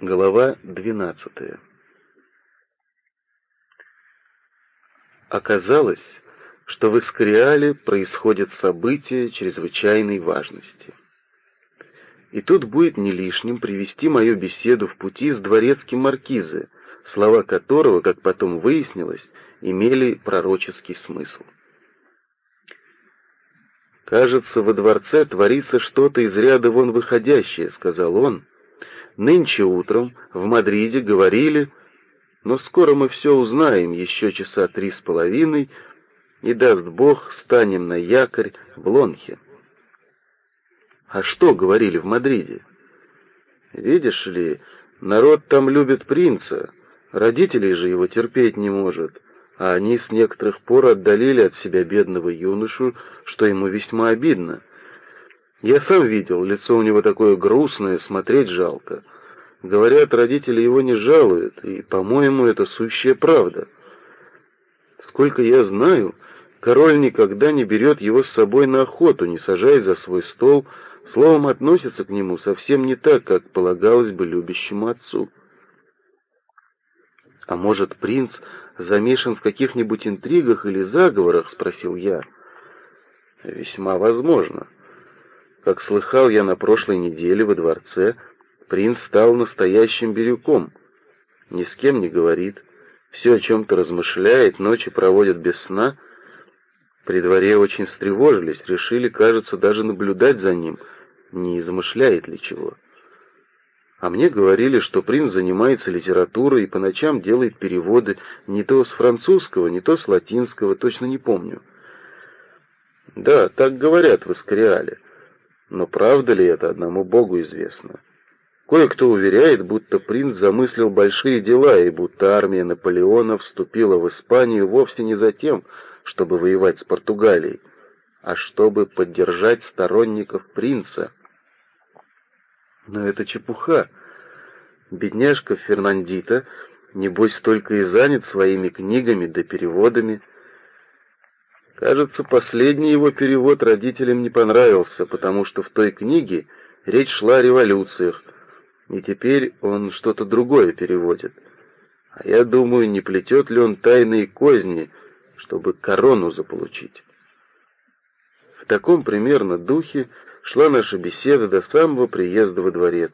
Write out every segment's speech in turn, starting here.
Глава 12. Оказалось, что в Искариале происходят события чрезвычайной важности. И тут будет не лишним привести мою беседу в пути с дворецким маркизы, слова которого, как потом выяснилось, имели пророческий смысл. «Кажется, во дворце творится что-то из ряда вон выходящее», — сказал он. «Нынче утром в Мадриде говорили, но скоро мы все узнаем, еще часа три с половиной, и, даст Бог, станем на якорь в Лонхе». «А что говорили в Мадриде?» «Видишь ли, народ там любит принца, родителей же его терпеть не может» а они с некоторых пор отдалили от себя бедного юношу, что ему весьма обидно. Я сам видел, лицо у него такое грустное, смотреть жалко. Говорят, родители его не жалуют, и, по-моему, это сущая правда. Сколько я знаю, король никогда не берет его с собой на охоту, не сажает за свой стол, словом, относится к нему совсем не так, как полагалось бы любящему отцу. А может, принц замешан в каких-нибудь интригах или заговорах?» — спросил я. «Весьма возможно. Как слыхал я на прошлой неделе во дворце, принц стал настоящим бирюком. Ни с кем не говорит, все о чем-то размышляет, ночи проводит без сна. При дворе очень встревожились, решили, кажется, даже наблюдать за ним, не замышляет ли чего». А мне говорили, что принц занимается литературой и по ночам делает переводы не то с французского, не то с латинского, точно не помню. Да, так говорят в Искариале. Но правда ли это, одному Богу известно. Кое-кто уверяет, будто принц замыслил большие дела, и будто армия Наполеона вступила в Испанию вовсе не за тем, чтобы воевать с Португалией, а чтобы поддержать сторонников принца. Но это чепуха. Бедняжка Фернандита, небось, только и занят своими книгами да переводами. Кажется, последний его перевод родителям не понравился, потому что в той книге речь шла о революциях, и теперь он что-то другое переводит. А я думаю, не плетет ли он тайные козни, чтобы корону заполучить. В таком примерно духе шла наша беседа до самого приезда во дворец.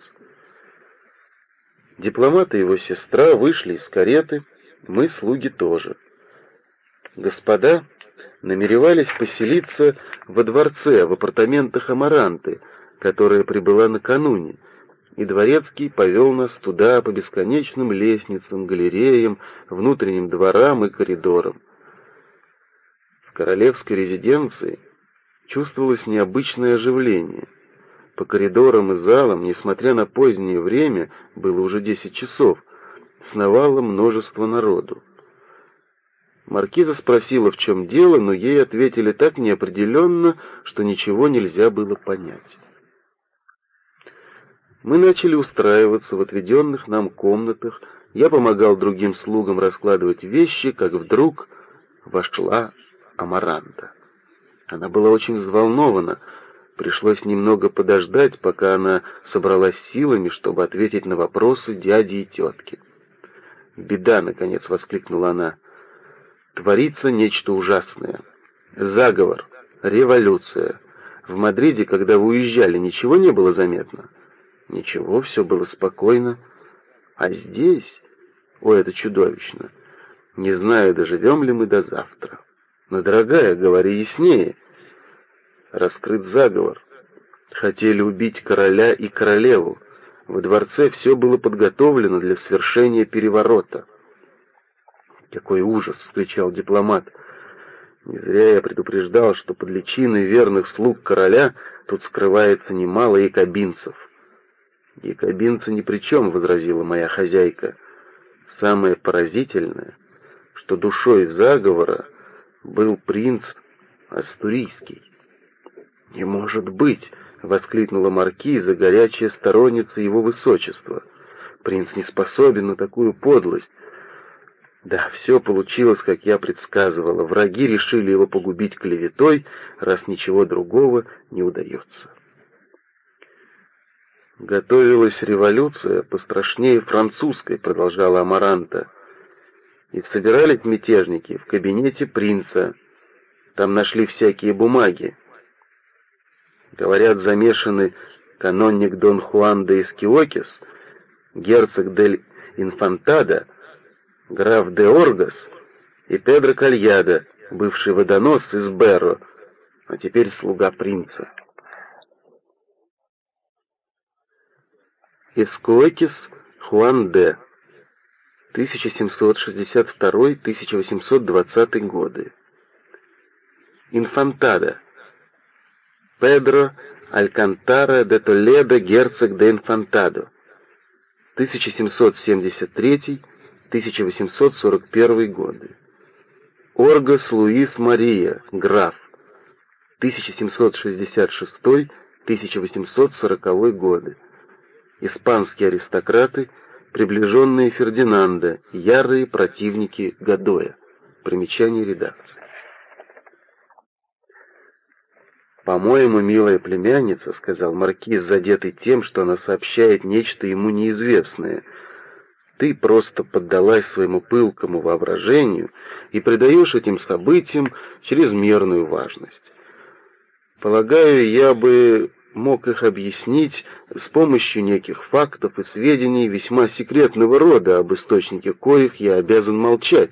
Дипломат и его сестра вышли из кареты, мы, слуги, тоже. Господа намеревались поселиться во дворце, в апартаментах Амаранты, которая прибыла накануне, и дворецкий повел нас туда по бесконечным лестницам, галереям, внутренним дворам и коридорам. В королевской резиденции чувствовалось необычное оживление. По коридорам и залам, несмотря на позднее время, было уже десять часов, сновало множество народу. Маркиза спросила, в чем дело, но ей ответили так неопределенно, что ничего нельзя было понять. Мы начали устраиваться в отведенных нам комнатах, я помогал другим слугам раскладывать вещи, как вдруг вошла Амаранта. Она была очень взволнована. Пришлось немного подождать, пока она собралась силами, чтобы ответить на вопросы дяди и тетки. «Беда!» — наконец воскликнула она. «Творится нечто ужасное. Заговор, революция. В Мадриде, когда вы уезжали, ничего не было заметно?» «Ничего, все было спокойно. А здесь...» «Ой, это чудовищно. Не знаю, доживем ли мы до завтра». Но, дорогая, говори яснее. Раскрыт заговор. Хотели убить короля и королеву. В дворце все было подготовлено для свершения переворота. «Какой ужас!» — вскричал дипломат. «Не зря я предупреждал, что под личиной верных слуг короля тут скрывается немало якобинцев». «Якобинцы ни при чем», — возразила моя хозяйка. «Самое поразительное, что душой заговора был принц Астурийский. «Не может быть!» — воскликнула маркиза, горячая сторонница его высочества. «Принц не способен на такую подлость». Да, все получилось, как я предсказывала. Враги решили его погубить клеветой, раз ничего другого не удается. Готовилась революция пострашнее французской, продолжала Амаранта. И собирались мятежники в кабинете принца. Там нашли всякие бумаги. Говорят, замешаны канонник Дон Хуан де Эскиокис, герцог дель Инфантада, граф де Оргас и Педро Кальяда, бывший водонос из Берро, а теперь слуга принца. Эскуэкис Хуан де 1762-1820 годы. Инфантада. Педро Алькантара де Толедо, герцог де Инфантадо. 1773-1841 годы. Оргас Луис Мария, граф. 1766-1840 годы. Испанские аристократы, приближенные Фердинанда, ярые противники Гадоя. Примечание редакции. «По-моему, милая племянница», — сказал маркиз, задетый тем, что она сообщает нечто ему неизвестное, — «ты просто поддалась своему пылкому воображению и придаешь этим событиям чрезмерную важность. Полагаю, я бы мог их объяснить с помощью неких фактов и сведений весьма секретного рода, об источнике коих я обязан молчать.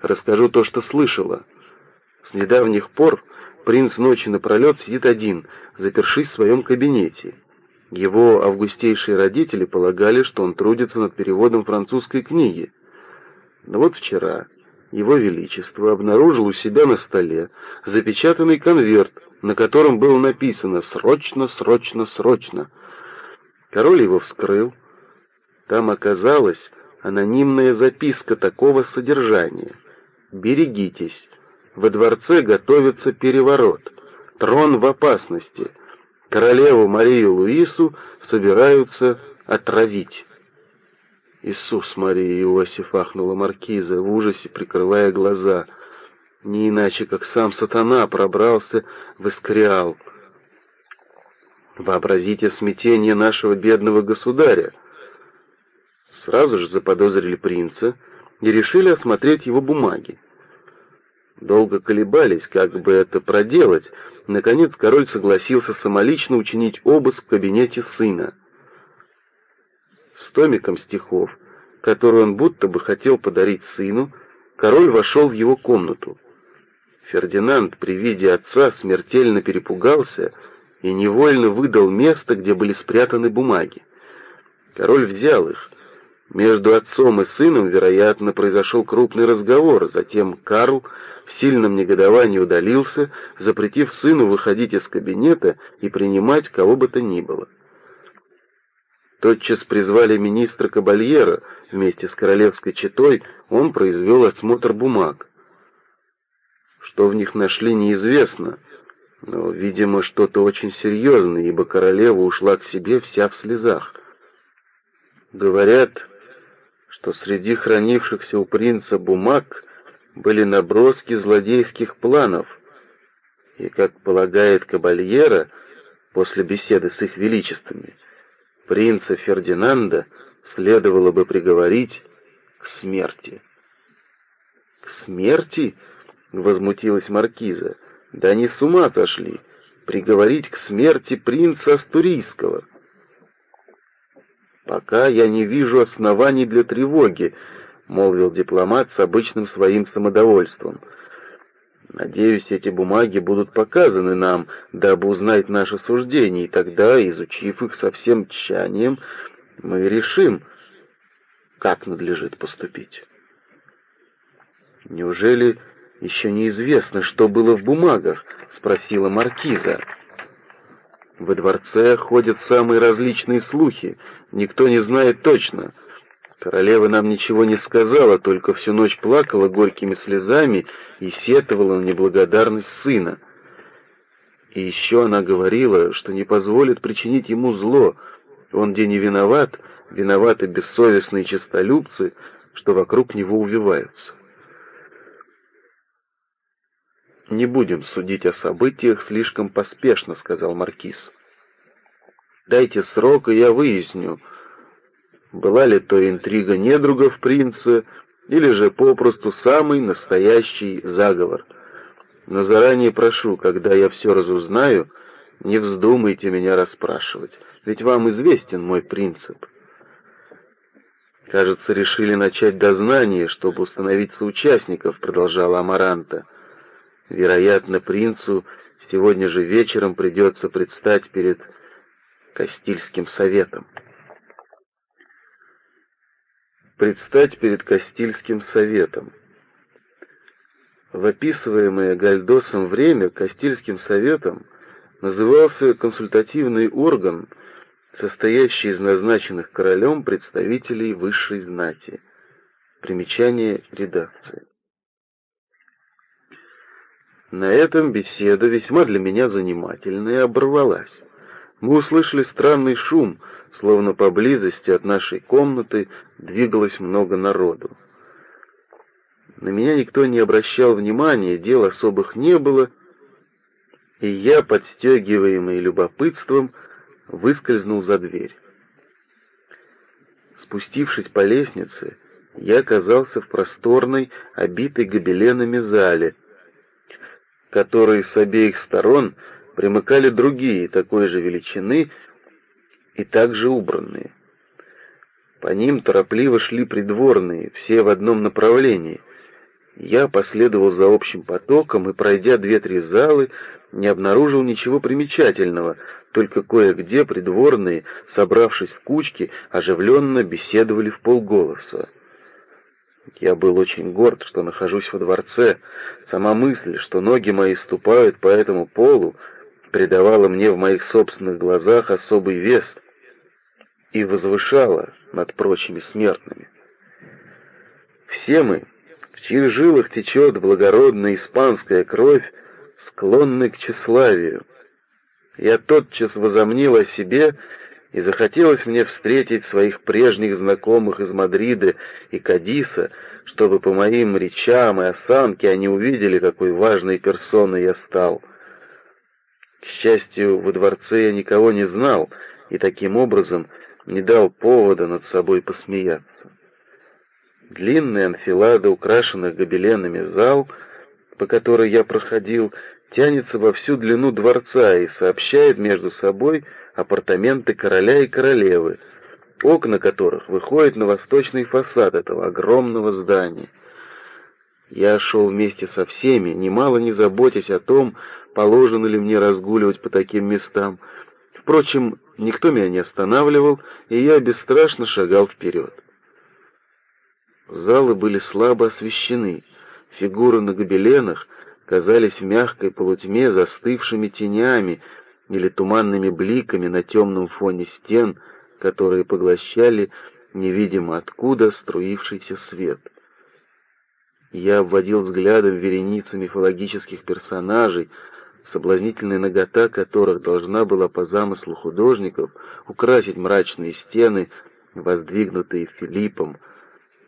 Расскажу то, что слышала. С недавних пор принц ночи напролет сидит один, запершись в своем кабинете. Его августейшие родители полагали, что он трудится над переводом французской книги. Но вот вчера его Величество обнаружил у себя на столе запечатанный конверт, на котором было написано «Срочно, срочно, срочно». Король его вскрыл. Там оказалась анонимная записка такого содержания. «Берегитесь, во дворце готовится переворот. Трон в опасности. Королеву Марию Луису собираются отравить. Иисус Мария Иосиф ахнула маркиза, в ужасе прикрывая глаза. Не иначе, как сам сатана пробрался в Искриал. Вообразите смятение нашего бедного государя. Сразу же заподозрили принца и решили осмотреть его бумаги. Долго колебались, как бы это проделать. Наконец король согласился самолично учинить обыск в кабинете сына. С томиком стихов, который он будто бы хотел подарить сыну, король вошел в его комнату. Фердинанд при виде отца смертельно перепугался и невольно выдал место, где были спрятаны бумаги. Король взял их. Между отцом и сыном, вероятно, произошел крупный разговор, затем Карл в сильном негодовании удалился, запретив сыну выходить из кабинета и принимать кого бы то ни было. Тотчас призвали министра Кабальера, вместе с королевской четой он произвел осмотр бумаг. Что в них нашли, неизвестно, но, видимо, что-то очень серьезное, ибо королева ушла к себе вся в слезах. Говорят, что среди хранившихся у принца бумаг были наброски злодейских планов, и, как полагает Кабальера, после беседы с их величествами, принца Фердинанда следовало бы приговорить к смерти. «К смерти?» — возмутилась маркиза. «Да они с ума сошли! Приговорить к смерти принца Астурийского!» «Пока я не вижу оснований для тревоги», — молвил дипломат с обычным своим самодовольством. «Надеюсь, эти бумаги будут показаны нам, дабы узнать наше суждение, и тогда, изучив их со всем тщанием, мы решим, как надлежит поступить». «Неужели еще неизвестно, что было в бумагах?» — спросила маркиза. «Во дворце ходят самые различные слухи, никто не знает точно». Королева нам ничего не сказала, только всю ночь плакала горькими слезами и сетовала на неблагодарность сына. И еще она говорила, что не позволит причинить ему зло. Он где не виноват, виноваты бессовестные честолюбцы, что вокруг него увиваются. «Не будем судить о событиях слишком поспешно», — сказал Маркиз. Дайте срок, и я выясню, была ли то интрига недругов принца, или же попросту самый настоящий заговор. Но заранее прошу, когда я все разузнаю, не вздумайте меня расспрашивать, ведь вам известен мой принцип. Кажется, решили начать дознание, чтобы установить соучастников, продолжала Амаранта. Вероятно, принцу сегодня же вечером придется предстать перед Кастильским советом. Предстать перед Кастильским советом. В описываемое Гальдосом время Кастильским советом назывался консультативный орган, состоящий из назначенных королем представителей высшей знати. Примечание редакции. На этом беседа, весьма для меня занимательная, оборвалась. Мы услышали странный шум, словно поблизости от нашей комнаты двигалось много народу. На меня никто не обращал внимания, дел особых не было, и я, подстегиваемый любопытством, выскользнул за дверь. Спустившись по лестнице, я оказался в просторной, обитой гобеленами зале, которой с обеих сторон примыкали другие такой же величины и также убранные. По ним торопливо шли придворные, все в одном направлении. Я последовал за общим потоком и, пройдя две-три залы, не обнаружил ничего примечательного, только кое-где придворные, собравшись в кучки, оживленно беседовали в полголоса. Я был очень горд, что нахожусь во дворце. Сама мысль, что ноги мои ступают по этому полу, придавала мне в моих собственных глазах особый вес и возвышала над прочими смертными. Все мы, в чьих жилах течет благородная испанская кровь, склонны к тщеславию. Я тотчас возомнил о себе, и захотелось мне встретить своих прежних знакомых из Мадрида и Кадиса, чтобы по моим речам и осанке они увидели, какой важной персоной я стал. К счастью, во дворце я никого не знал, и таким образом не дал повода над собой посмеяться. Длинная анфилада, украшенных гобеленами зал, по которой я проходил, тянется во всю длину дворца и сообщает между собой апартаменты короля и королевы, окна которых выходят на восточный фасад этого огромного здания. Я шел вместе со всеми, немало не заботясь о том, положено ли мне разгуливать по таким местам. Впрочем, никто меня не останавливал, и я бесстрашно шагал вперед. Залы были слабо освещены, фигуры на гобеленах казались в мягкой полутьме застывшими тенями или туманными бликами на темном фоне стен, которые поглощали невидимо откуда струившийся свет. Я обводил взглядом вереницу мифологических персонажей, соблазнительная нагота которых должна была по замыслу художников украсить мрачные стены, воздвигнутые Филиппом,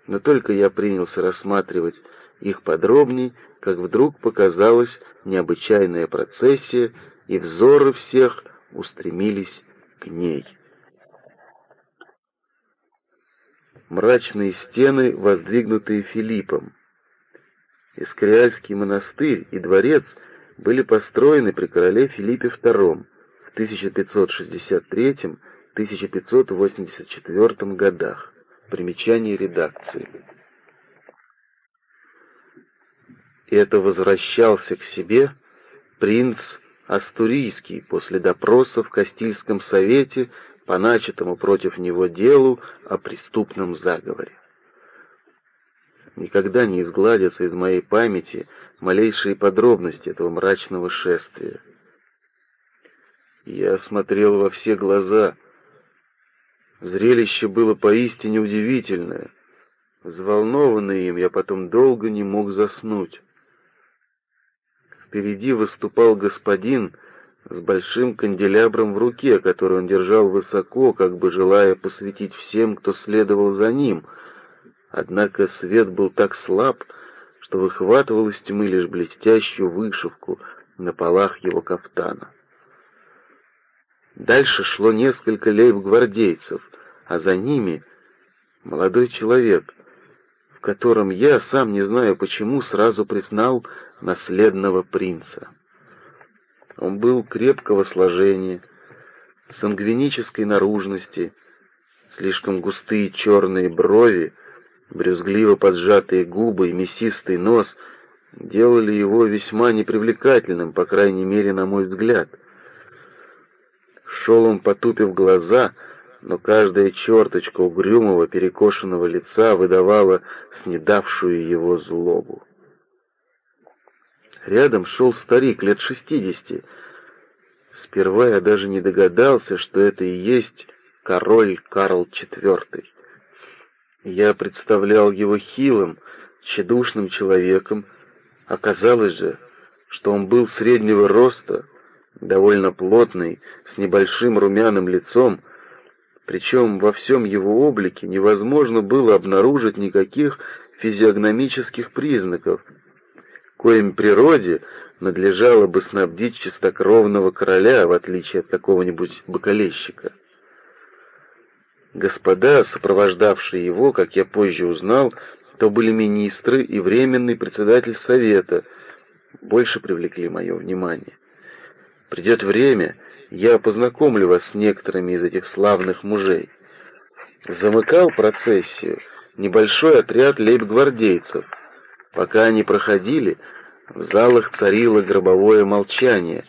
но только я принялся рассматривать их подробней, как вдруг показалась необычайная процессия, и взоры всех устремились к ней. Мрачные стены, воздвигнутые Филиппом. Искриальский монастырь и дворец были построены при короле Филиппе II в 1563-1584 годах. Примечание редакции. это возвращался к себе принц Астурийский после допроса в Кастильском совете по начатому против него делу о преступном заговоре. Никогда не изгладятся из моей памяти малейшие подробности этого мрачного шествия. Я смотрел во все глаза. Зрелище было поистине удивительное. Взволнованный им, я потом долго не мог заснуть. Впереди выступал господин с большим канделябром в руке, который он держал высоко, как бы желая посветить всем, кто следовал за ним. Однако свет был так слаб, что выхватывал из тьмы лишь блестящую вышивку на полах его кафтана. Дальше шло несколько лейб-гвардейцев, а за ними молодой человек, в котором я, сам не знаю почему, сразу признал наследного принца. Он был крепкого сложения, сангвинической наружности, слишком густые черные брови, брюзгливо поджатые губы и мясистый нос делали его весьма непривлекательным, по крайней мере, на мой взгляд. Шел он, потупив глаза, но каждая черточка угрюмого перекошенного лица выдавала снедавшую его злобу. Рядом шел старик лет шестидесяти. Сперва я даже не догадался, что это и есть король Карл IV. Я представлял его хилым, тщедушным человеком. Оказалось же, что он был среднего роста, довольно плотный, с небольшим румяным лицом, причем во всем его облике невозможно было обнаружить никаких физиогномических признаков, коим природе надлежало бы снабдить чистокровного короля, в отличие от какого-нибудь бокалейщика. Господа, сопровождавшие его, как я позже узнал, то были министры и временный председатель совета, больше привлекли мое внимание. Придет время, я познакомлю вас с некоторыми из этих славных мужей. Замыкал процессию небольшой отряд лейб-гвардейцев. Пока они проходили, в залах царило гробовое молчание.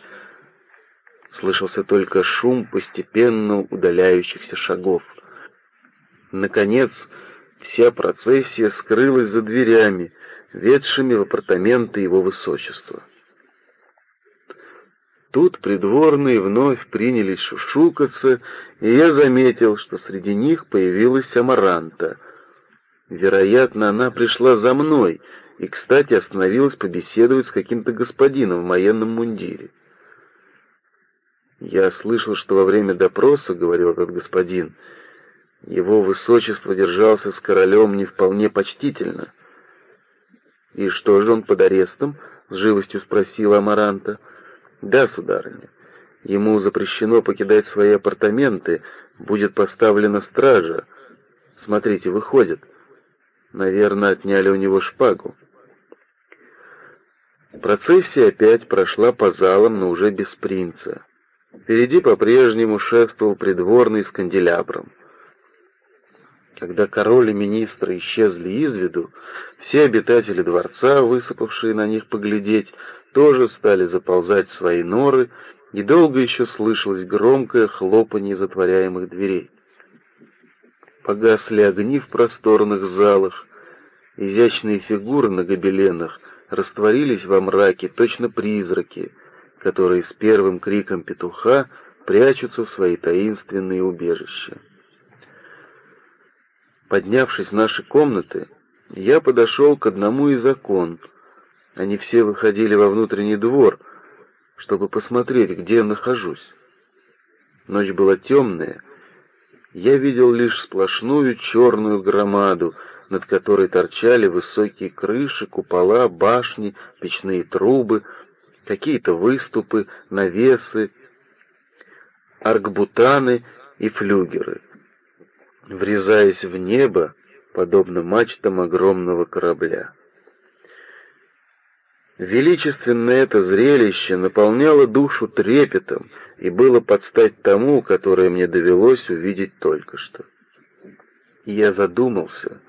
Слышался только шум постепенно удаляющихся шагов. Наконец, вся процессия скрылась за дверями, ведшими в апартаменты его высочества. Тут придворные вновь принялись шушукаться, и я заметил, что среди них появилась Амаранта. Вероятно, она пришла за мной и, кстати, остановилась побеседовать с каким-то господином в военном мундире. Я слышал, что во время допроса, — говорил этот господин, — его высочество держался с королем не вполне почтительно. «И что же он под арестом?» — с живостью спросила Амаранта. «Да, сударыня. Ему запрещено покидать свои апартаменты, будет поставлена стража. Смотрите, выходит. Наверное, отняли у него шпагу». Процессия опять прошла по залам, но уже без принца. Впереди по-прежнему шествовал придворный с канделябром. Когда король и министры исчезли из виду, все обитатели дворца, высыпавшие на них поглядеть, тоже стали заползать в свои норы, и долго еще слышалось громкое хлопанье затворяемых дверей. Погасли огни в просторных залах, изящные фигуры на гобеленах растворились во мраке, точно призраки, которые с первым криком петуха прячутся в свои таинственные убежища. Поднявшись в наши комнаты, я подошел к одному из окон. Они все выходили во внутренний двор, чтобы посмотреть, где я нахожусь. Ночь была темная. Я видел лишь сплошную черную громаду, над которой торчали высокие крыши, купола, башни, печные трубы, какие-то выступы, навесы, аркбутаны и флюгеры врезаясь в небо, подобно мачтам огромного корабля. Величественное это зрелище наполняло душу трепетом и было под стать тому, которое мне довелось увидеть только что. Я задумался,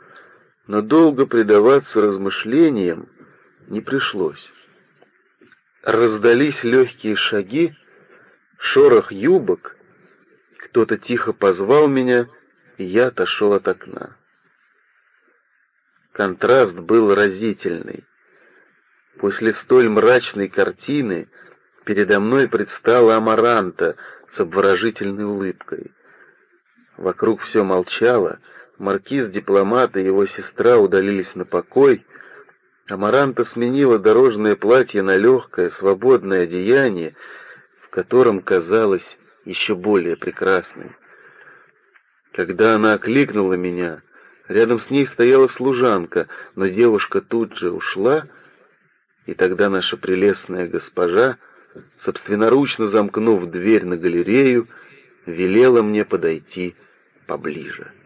но долго предаваться размышлениям не пришлось. Раздались легкие шаги, шорох юбок, кто-то тихо позвал меня — я отошел от окна. Контраст был разительный. После столь мрачной картины передо мной предстала Амаранта с обворожительной улыбкой. Вокруг все молчало, маркиз, дипломат и его сестра удалились на покой, Амаранта сменила дорожное платье на легкое, свободное одеяние, в котором казалось еще более прекрасной. Когда она окликнула меня, рядом с ней стояла служанка, но девушка тут же ушла, и тогда наша прелестная госпожа, собственноручно замкнув дверь на галерею, велела мне подойти поближе.